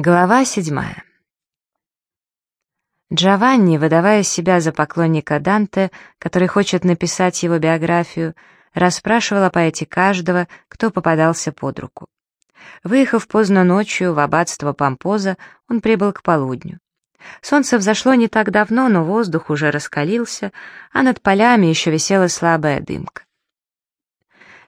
Глава седьмая. Джованни, выдавая себя за поклонника Данте, который хочет написать его биографию, расспрашивал о поэте каждого, кто попадался под руку. Выехав поздно ночью в аббатство Помпоза, он прибыл к полудню. Солнце взошло не так давно, но воздух уже раскалился, а над полями еще висела слабая дымка.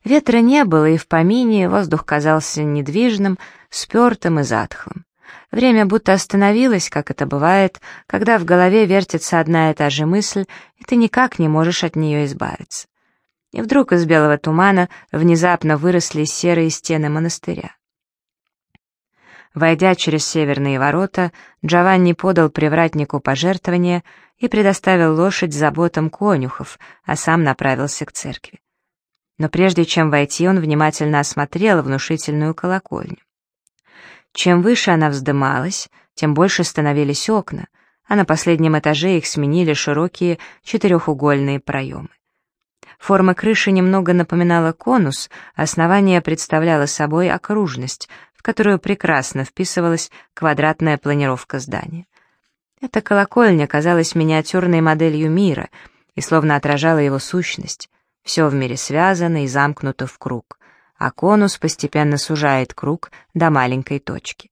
Ветра не было, и в помине воздух казался недвижным, спертым и затхлым. Время будто остановилось, как это бывает, когда в голове вертится одна и та же мысль, и ты никак не можешь от нее избавиться. И вдруг из белого тумана внезапно выросли серые стены монастыря. Войдя через северные ворота, Джованни подал привратнику пожертвование и предоставил лошадь заботам конюхов, а сам направился к церкви. Но прежде чем войти, он внимательно осмотрел внушительную колокольню. Чем выше она вздымалась, тем больше становились окна, а на последнем этаже их сменили широкие четырехугольные проемы. Форма крыши немного напоминала конус, основание представляло собой окружность, в которую прекрасно вписывалась квадратная планировка здания. Эта колокольня казалась миниатюрной моделью мира и словно отражала его сущность. Все в мире связано и замкнуто в круг а конус постепенно сужает круг до маленькой точки.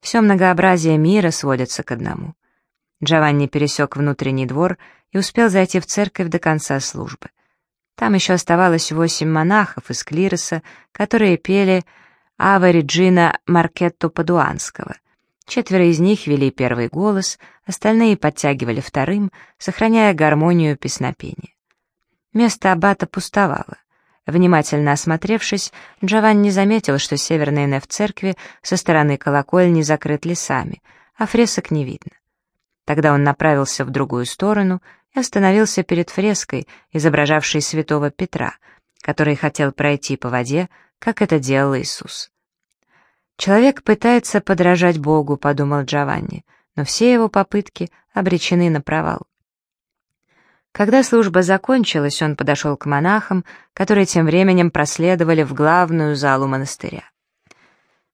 Все многообразие мира сводится к одному. Джованни пересек внутренний двор и успел зайти в церковь до конца службы. Там еще оставалось восемь монахов из клироса, которые пели «Ава Реджина Маркетто Падуанского». Четверо из них вели первый голос, остальные подтягивали вторым, сохраняя гармонию песнопения. Место аббата пустовало. Внимательно осмотревшись, Джованни заметил, что северный неф церкви со стороны колокольни закрыт лесами, а фресок не видно. Тогда он направился в другую сторону и остановился перед фреской, изображавшей святого Петра, который хотел пройти по воде, как это делал Иисус. «Человек пытается подражать Богу», — подумал Джованни, но все его попытки обречены на провал. Когда служба закончилась, он подошел к монахам, которые тем временем проследовали в главную залу монастыря.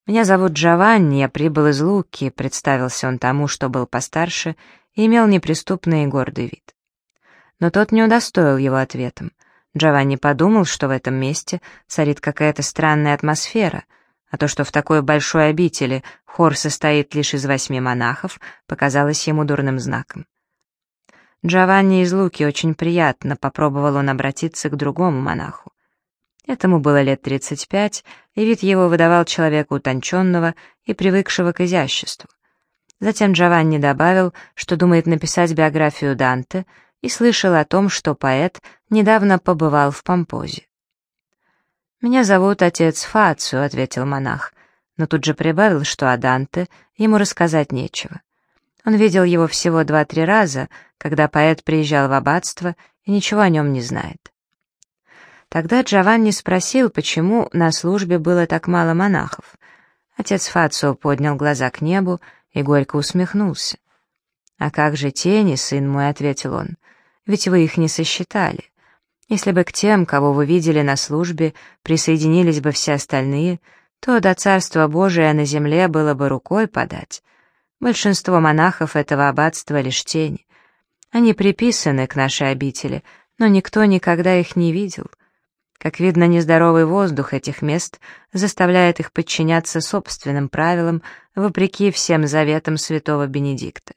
«Меня зовут Джованни, я прибыл из Луки», — представился он тому, что был постарше, и имел неприступный и гордый вид. Но тот не удостоил его ответом. Джованни подумал, что в этом месте царит какая-то странная атмосфера, а то, что в такой большой обители хор состоит лишь из восьми монахов, показалось ему дурным знаком. Джованни из Луки очень приятно, попробовал он обратиться к другому монаху. Этому было лет 35, и вид его выдавал человека утонченного и привыкшего к изяществу. Затем Джованни добавил, что думает написать биографию Данте, и слышал о том, что поэт недавно побывал в Помпозе. «Меня зовут отец Фацио», — ответил монах, но тут же прибавил, что о Данте ему рассказать нечего. Он видел его всего два-три раза, когда поэт приезжал в аббатство и ничего о нем не знает. Тогда Джованни спросил, почему на службе было так мало монахов. Отец Фацио поднял глаза к небу и горько усмехнулся. «А как же тени, сын мой?» — ответил он. «Ведь вы их не сосчитали. Если бы к тем, кого вы видели на службе, присоединились бы все остальные, то до Царства Божия на земле было бы рукой подать. Большинство монахов этого аббатства лишь тени. Они приписаны к нашей обители, но никто никогда их не видел. Как видно, нездоровый воздух этих мест заставляет их подчиняться собственным правилам, вопреки всем заветам святого Бенедикта.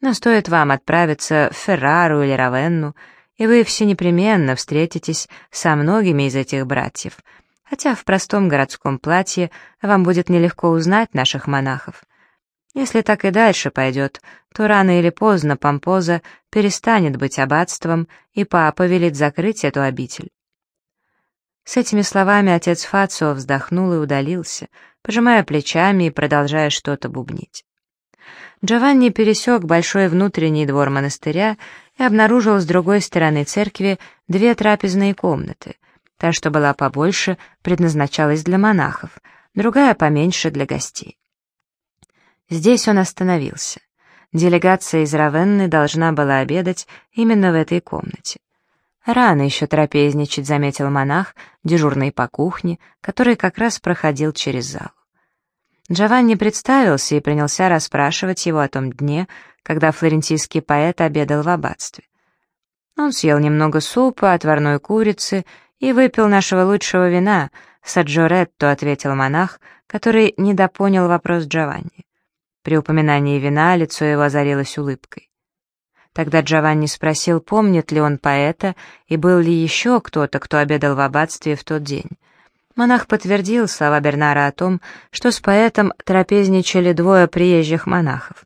Но стоит вам отправиться в Феррару или Равенну, и вы все непременно встретитесь со многими из этих братьев, хотя в простом городском платье вам будет нелегко узнать наших монахов. Если так и дальше пойдет, то рано или поздно Помпоза перестанет быть аббатством, и папа велит закрыть эту обитель. С этими словами отец Фацио вздохнул и удалился, пожимая плечами и продолжая что-то бубнить. Джованни пересек большой внутренний двор монастыря и обнаружил с другой стороны церкви две трапезные комнаты. Та, что была побольше, предназначалась для монахов, другая поменьше для гостей. Здесь он остановился. Делегация из Равенны должна была обедать именно в этой комнате. «Рано еще трапезничать», — заметил монах, дежурный по кухне, который как раз проходил через зал. Джованни представился и принялся расспрашивать его о том дне, когда флорентийский поэт обедал в аббатстве. Он съел немного супа, отварной курицы и выпил нашего лучшего вина, саджоретто, ответил монах, который недопонял вопрос Джованни. При упоминании вина лицо его озарилось улыбкой. Тогда Джованни спросил, помнит ли он поэта и был ли еще кто-то, кто обедал в аббатстве в тот день. Монах подтвердил слова Бернара о том, что с поэтом трапезничали двое приезжих монахов.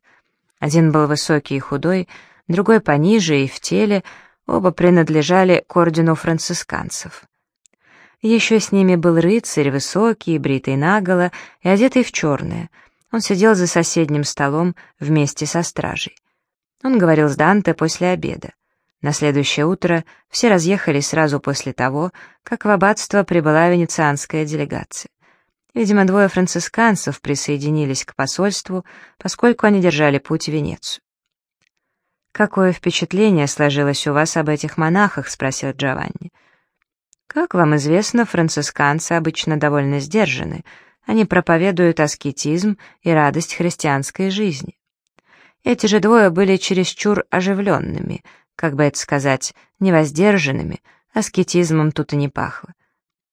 Один был высокий и худой, другой пониже и в теле, оба принадлежали к ордену францисканцев. Еще с ними был рыцарь, высокий, бритый наголо и одетый в черное. Он сидел за соседним столом вместе со стражей. Он говорил с Данте после обеда. На следующее утро все разъехались сразу после того, как в аббатство прибыла венецианская делегация. Видимо, двое францисканцев присоединились к посольству, поскольку они держали путь в Венецию. «Какое впечатление сложилось у вас об этих монахах?» — спросил Джованни. «Как вам известно, францисканцы обычно довольно сдержаны. Они проповедуют аскетизм и радость христианской жизни. Эти же двое были чересчур оживленными, как бы это сказать, невоздержанными, аскетизмом тут и не пахло.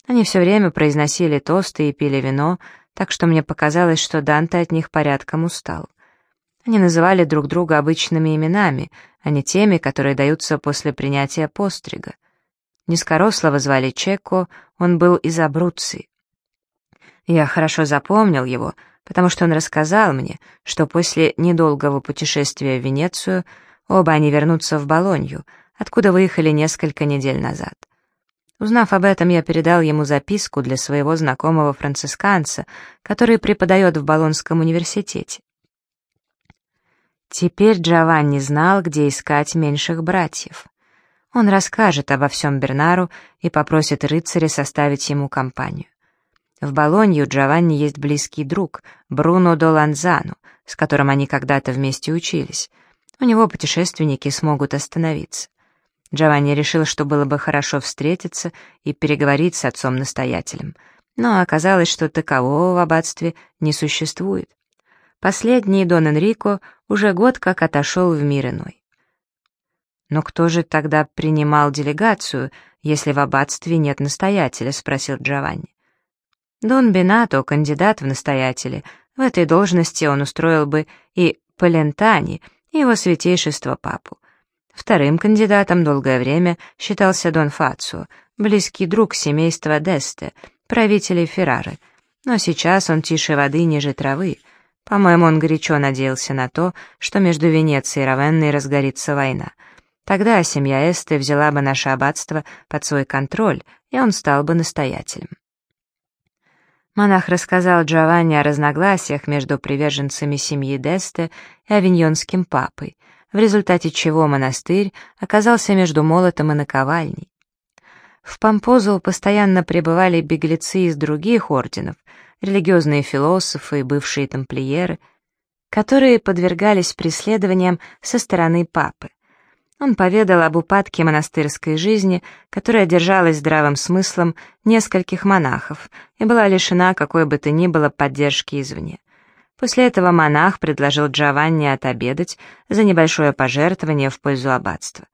Они все время произносили тосты и пили вино, так что мне показалось, что Данте от них порядком устал. Они называли друг друга обычными именами, а не теми, которые даются после принятия пострига. Низкорослого звали Чеко, он был из Абруцции. Я хорошо запомнил его, потому что он рассказал мне, что после недолгого путешествия в Венецию оба они вернутся в Болонью, откуда выехали несколько недель назад. Узнав об этом, я передал ему записку для своего знакомого францисканца, который преподает в Болонском университете. Теперь Джованни знал, где искать меньших братьев. Он расскажет обо всем Бернару и попросит рыцаря составить ему компанию. В Болонье у Джованни есть близкий друг, Бруно до Ланзану, с которым они когда-то вместе учились. У него путешественники смогут остановиться. Джованни решил, что было бы хорошо встретиться и переговорить с отцом-настоятелем, но оказалось, что такового в аббатстве не существует. Последний Дон Энрико уже год как отошел в мир иной. «Но кто же тогда принимал делегацию, если в аббатстве нет настоятеля?» — спросил Джованни. Дон Бенато — кандидат в настоятели. В этой должности он устроил бы и Палентани, и его святейшество папу. Вторым кандидатом долгое время считался Дон Фацио, близкий друг семейства Десте, правителей Феррары. Но сейчас он тише воды ниже травы. По-моему, он горячо надеялся на то, что между Венецией и Равенной разгорится война. Тогда семья Эсте взяла бы наше аббатство под свой контроль, и он стал бы настоятелем. Монах рассказал Джованни о разногласиях между приверженцами семьи Десте и авиньонским папой — в результате чего монастырь оказался между молотом и наковальней. В Помпозу постоянно пребывали беглецы из других орденов, религиозные философы и бывшие тамплиеры, которые подвергались преследованиям со стороны папы. Он поведал об упадке монастырской жизни, которая держалась здравым смыслом нескольких монахов и была лишена какой бы то ни было поддержки извне. После этого монах предложил Джованни отобедать за небольшое пожертвование в пользу аббатства.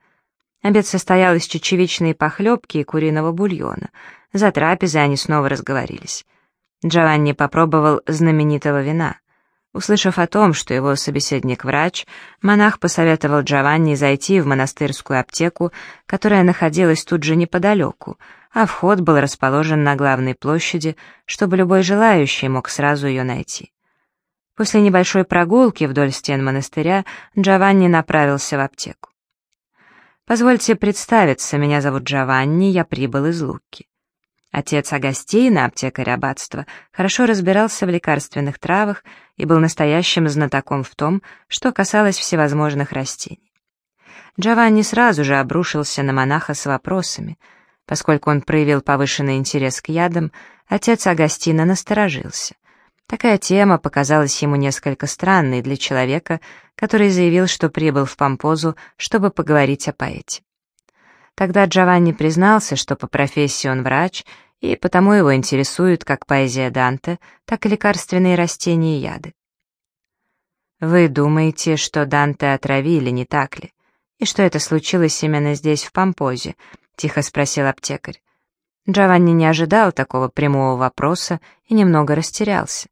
Обед состоял из чечевичной похлебки и куриного бульона. За трапезой они снова разговорились. Джованни попробовал знаменитого вина. Услышав о том, что его собеседник врач, монах посоветовал Джованни зайти в монастырскую аптеку, которая находилась тут же неподалеку, а вход был расположен на главной площади, чтобы любой желающий мог сразу ее найти. После небольшой прогулки вдоль стен монастыря Джованни направился в аптеку. «Позвольте представиться, меня зовут Джованни, я прибыл из Луки». Отец Агастина, аптекарь аббатства, хорошо разбирался в лекарственных травах и был настоящим знатоком в том, что касалось всевозможных растений. Джованни сразу же обрушился на монаха с вопросами. Поскольку он проявил повышенный интерес к ядам, отец Агастина насторожился — Такая тема показалась ему несколько странной для человека, который заявил, что прибыл в Помпозу, чтобы поговорить о поэте. Тогда Джованни признался, что по профессии он врач и потому его интересуют как поэзия Данте, так и лекарственные растения и яды. Вы думаете, что Данте отравили, не так ли? И что это случилось именно здесь, в Помпозе? Тихо спросил аптекарь. Джованни не ожидал такого прямого вопроса и немного растерялся.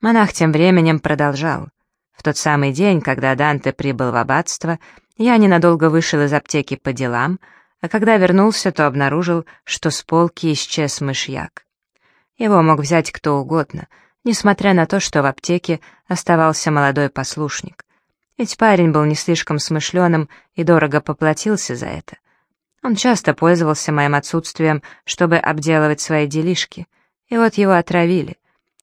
Монах тем временем продолжал. В тот самый день, когда Данте прибыл в аббатство, я ненадолго вышел из аптеки по делам, а когда вернулся, то обнаружил, что с полки исчез мышьяк. Его мог взять кто угодно, несмотря на то, что в аптеке оставался молодой послушник. Ведь парень был не слишком смышленым и дорого поплатился за это. Он часто пользовался моим отсутствием, чтобы обделывать свои делишки, и вот его отравили.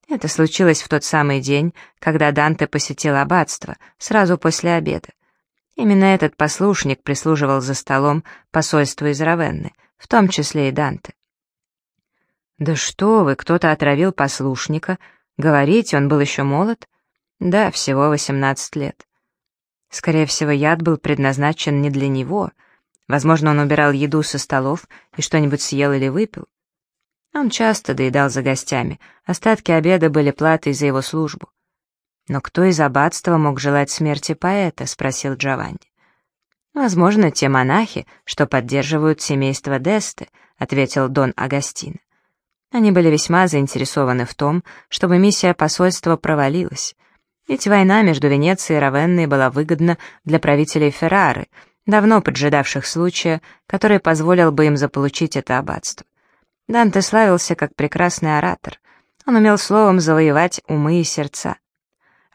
Это случилось в тот самый день, когда Данте посетил аббатство, сразу после обеда. Именно этот послушник прислуживал за столом посольству из Равенны, в том числе и Данте. «Да что вы, кто-то отравил послушника. Говорите, он был еще молод?» «Да, всего 18 лет». Скорее всего, яд был предназначен не для него. Возможно, он убирал еду со столов и что-нибудь съел или выпил. Он часто доедал за гостями, остатки обеда были платой за его службу. «Но кто из аббатства мог желать смерти поэта?» — спросил Джованни. «Возможно, те монахи, что поддерживают семейство Десты», — ответил Дон Агастин. Они были весьма заинтересованы в том, чтобы миссия посольства провалилась. Ведь война между Венецией и Равенной была выгодна для правителей Феррары, давно поджидавших случая, который позволил бы им заполучить это аббатство. Данте славился как прекрасный оратор. Он умел словом завоевать умы и сердца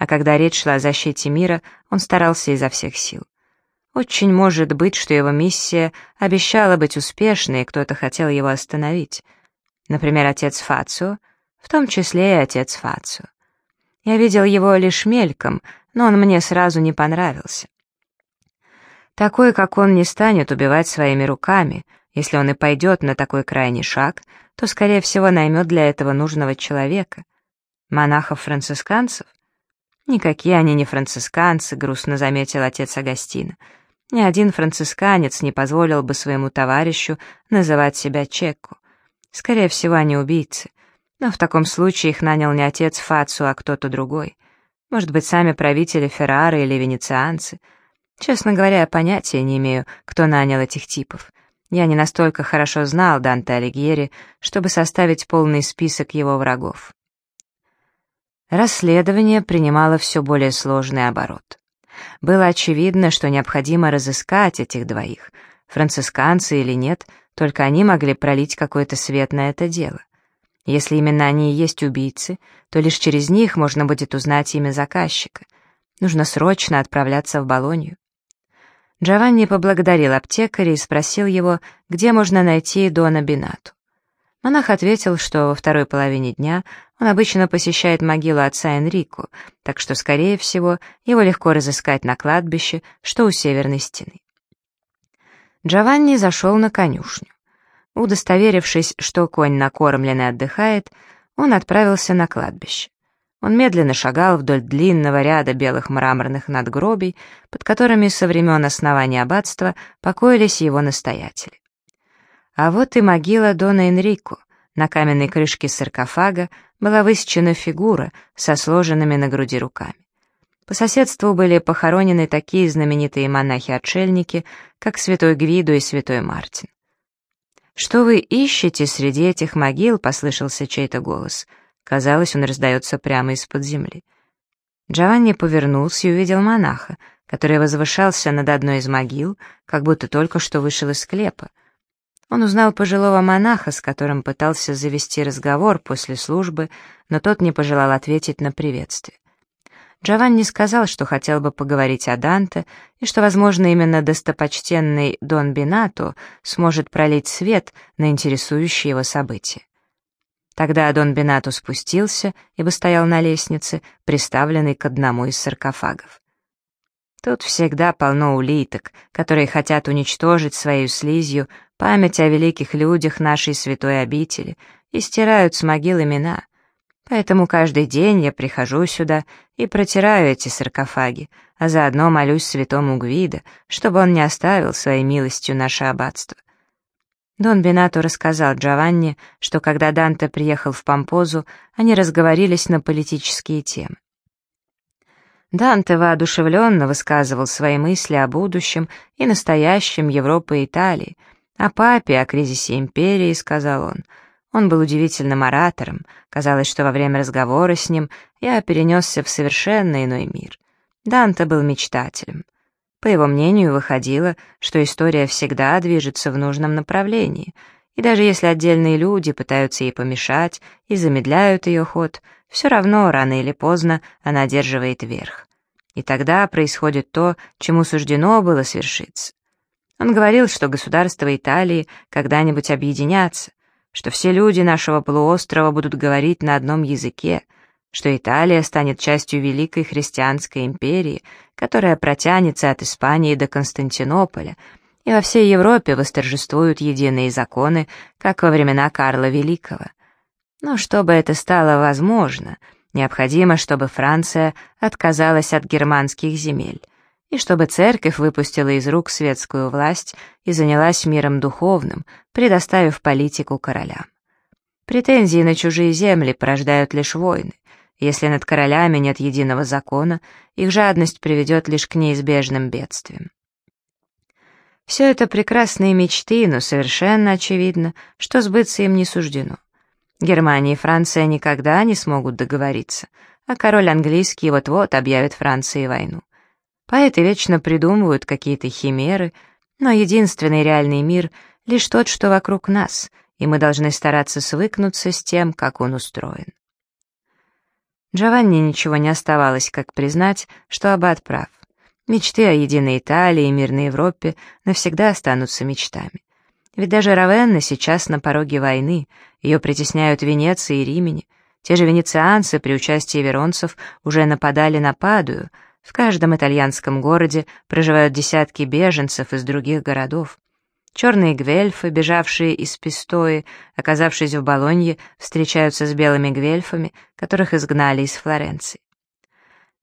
а когда речь шла о защите мира, он старался изо всех сил. Очень может быть, что его миссия обещала быть успешной, и кто-то хотел его остановить. Например, отец Фацио, в том числе и отец Фацио. Я видел его лишь мельком, но он мне сразу не понравился. Такой, как он, не станет убивать своими руками. Если он и пойдет на такой крайний шаг, то, скорее всего, наймет для этого нужного человека. Монахов-францисканцев — «Никакие они не францисканцы», — грустно заметил отец Агастина. «Ни один францисканец не позволил бы своему товарищу называть себя Чекко. Скорее всего, они убийцы. Но в таком случае их нанял не отец Фацу, а кто-то другой. Может быть, сами правители Феррары или венецианцы. Честно говоря, я понятия не имею, кто нанял этих типов. Я не настолько хорошо знал Данте Алигьери, чтобы составить полный список его врагов. Расследование принимало все более сложный оборот. Было очевидно, что необходимо разыскать этих двоих, францисканцы или нет, только они могли пролить какой-то свет на это дело. Если именно они и есть убийцы, то лишь через них можно будет узнать имя заказчика. Нужно срочно отправляться в Болонью. Джованни поблагодарил аптекаря и спросил его, где можно найти Дона Бинату. Монах ответил, что во второй половине дня он обычно посещает могилу отца Энрико, так что, скорее всего, его легко разыскать на кладбище, что у северной стены. Джованни зашел на конюшню. Удостоверившись, что конь накормлен и отдыхает, он отправился на кладбище. Он медленно шагал вдоль длинного ряда белых мраморных надгробий, под которыми со времен основания аббатства покоились его настоятели. А вот и могила Дона Энрико. На каменной крышке саркофага была высечена фигура со сложенными на груди руками. По соседству были похоронены такие знаменитые монахи-отшельники, как святой Гвидо и святой Мартин. «Что вы ищете среди этих могил?» — послышался чей-то голос. Казалось, он раздается прямо из-под земли. Джованни повернулся и увидел монаха, который возвышался над одной из могил, как будто только что вышел из склепа. Он узнал пожилого монаха, с которым пытался завести разговор после службы, но тот не пожелал ответить на приветствие. Джованни сказал, что хотел бы поговорить о Данте, и что, возможно, именно достопочтенный Дон Бинато сможет пролить свет на интересующие его события. Тогда Дон Бинато спустился, ибо стоял на лестнице, приставленный к одному из саркофагов. Тут всегда полно улиток, которые хотят уничтожить своей слизью память о великих людях нашей святой обители и стирают с могил имена. Поэтому каждый день я прихожу сюда и протираю эти саркофаги, а заодно молюсь святому Гвида, чтобы он не оставил своей милостью наше аббатство. Дон Бенато рассказал Джованни, что когда Данте приехал в Помпозу, они разговорились на политические темы. Данте воодушевленно высказывал свои мысли о будущем и настоящем Европы и Италии, о папе, о кризисе империи, сказал он. Он был удивительным оратором, казалось, что во время разговора с ним я перенесся в совершенно иной мир. Данте был мечтателем. По его мнению, выходило, что история всегда движется в нужном направлении, и даже если отдельные люди пытаются ей помешать и замедляют ее ход, все равно, рано или поздно, она одерживает верх. И тогда происходит то, чему суждено было свершиться. Он говорил, что государства Италии когда-нибудь объединятся, что все люди нашего полуострова будут говорить на одном языке, что Италия станет частью Великой Христианской империи, которая протянется от Испании до Константинополя, и во всей Европе восторжествуют единые законы, как во времена Карла Великого. Но чтобы это стало возможно, необходимо, чтобы Франция отказалась от германских земель, и чтобы церковь выпустила из рук светскую власть и занялась миром духовным, предоставив политику королям. Претензии на чужие земли порождают лишь войны, если над королями нет единого закона, их жадность приведет лишь к неизбежным бедствиям. Все это прекрасные мечты, но совершенно очевидно, что сбыться им не суждено. Германия и Франция никогда не смогут договориться, а король английский вот-вот объявит Франции войну. Поэты вечно придумывают какие-то химеры, но единственный реальный мир — лишь тот, что вокруг нас, и мы должны стараться свыкнуться с тем, как он устроен. Джованни ничего не оставалось, как признать, что Аббат прав. Мечты о единой Италии и мирной Европе навсегда останутся мечтами. Ведь даже Равенна сейчас на пороге войны, ее притесняют Венеция и Римени. Те же венецианцы при участии веронцев уже нападали на Падую. В каждом итальянском городе проживают десятки беженцев из других городов. Черные гвельфы, бежавшие из Пистои, оказавшись в Болонье, встречаются с белыми гвельфами, которых изгнали из Флоренции.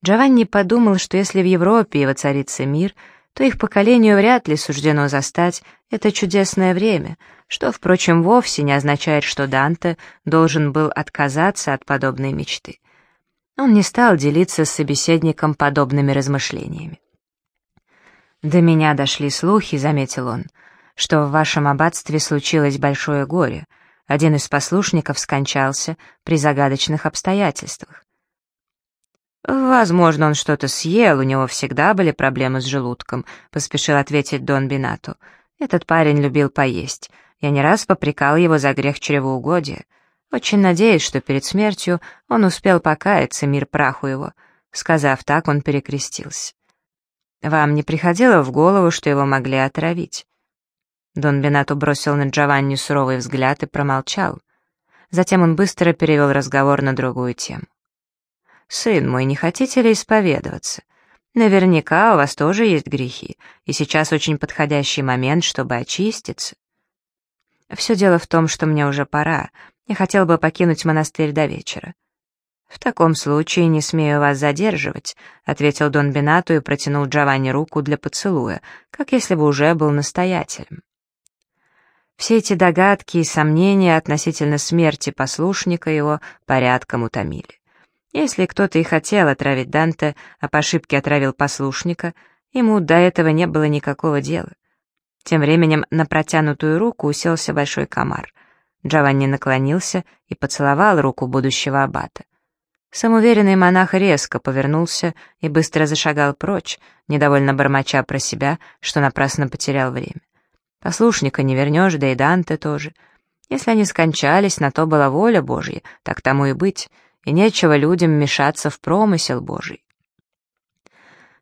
Джованни подумал, что если в Европе воцарится мир, то их поколению вряд ли суждено застать это чудесное время, что, впрочем, вовсе не означает, что Данте должен был отказаться от подобной мечты. Он не стал делиться с собеседником подобными размышлениями. «До меня дошли слухи», — заметил он, — что в вашем аббатстве случилось большое горе. Один из послушников скончался при загадочных обстоятельствах. «Возможно, он что-то съел, у него всегда были проблемы с желудком», — поспешил ответить Дон Бинату. «Этот парень любил поесть. Я не раз попрекал его за грех чревоугодия. Очень надеюсь, что перед смертью он успел покаяться, мир праху его». Сказав так, он перекрестился. «Вам не приходило в голову, что его могли отравить?» Дон Бенато бросил на Джованни суровый взгляд и промолчал. Затем он быстро перевел разговор на другую тему. «Сын мой, не хотите ли исповедоваться? Наверняка у вас тоже есть грехи, и сейчас очень подходящий момент, чтобы очиститься. Все дело в том, что мне уже пора. Я хотел бы покинуть монастырь до вечера. «В таком случае не смею вас задерживать», — ответил Дон Бенато и протянул Джованни руку для поцелуя, как если бы уже был настоятелем. Все эти догадки и сомнения относительно смерти послушника его порядком утомили. Если кто-то и хотел отравить Данте, а по ошибке отравил послушника, ему до этого не было никакого дела. Тем временем на протянутую руку уселся большой комар. Джованни наклонился и поцеловал руку будущего аббата. Самоуверенный монах резко повернулся и быстро зашагал прочь, недовольно бормоча про себя, что напрасно потерял время. Послушника не вернешь, да и Данте тоже. Если они скончались, на то была воля Божья, так тому и быть, и нечего людям мешаться в промысел Божий.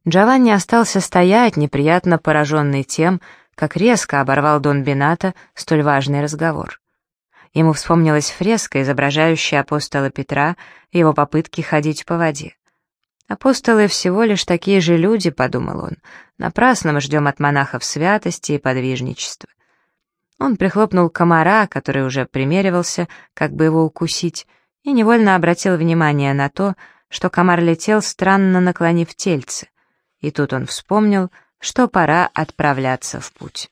Джованни остался стоять, неприятно пораженный тем, как резко оборвал Дон Бената столь важный разговор. Ему вспомнилась фреска, изображающая апостола Петра и его попытки ходить по воде. «Апостолы всего лишь такие же люди», — подумал он. «Напрасно мы ждем от монахов святости и подвижничества». Он прихлопнул комара, который уже примеривался, как бы его укусить, и невольно обратил внимание на то, что комар летел, странно наклонив тельце. И тут он вспомнил, что пора отправляться в путь.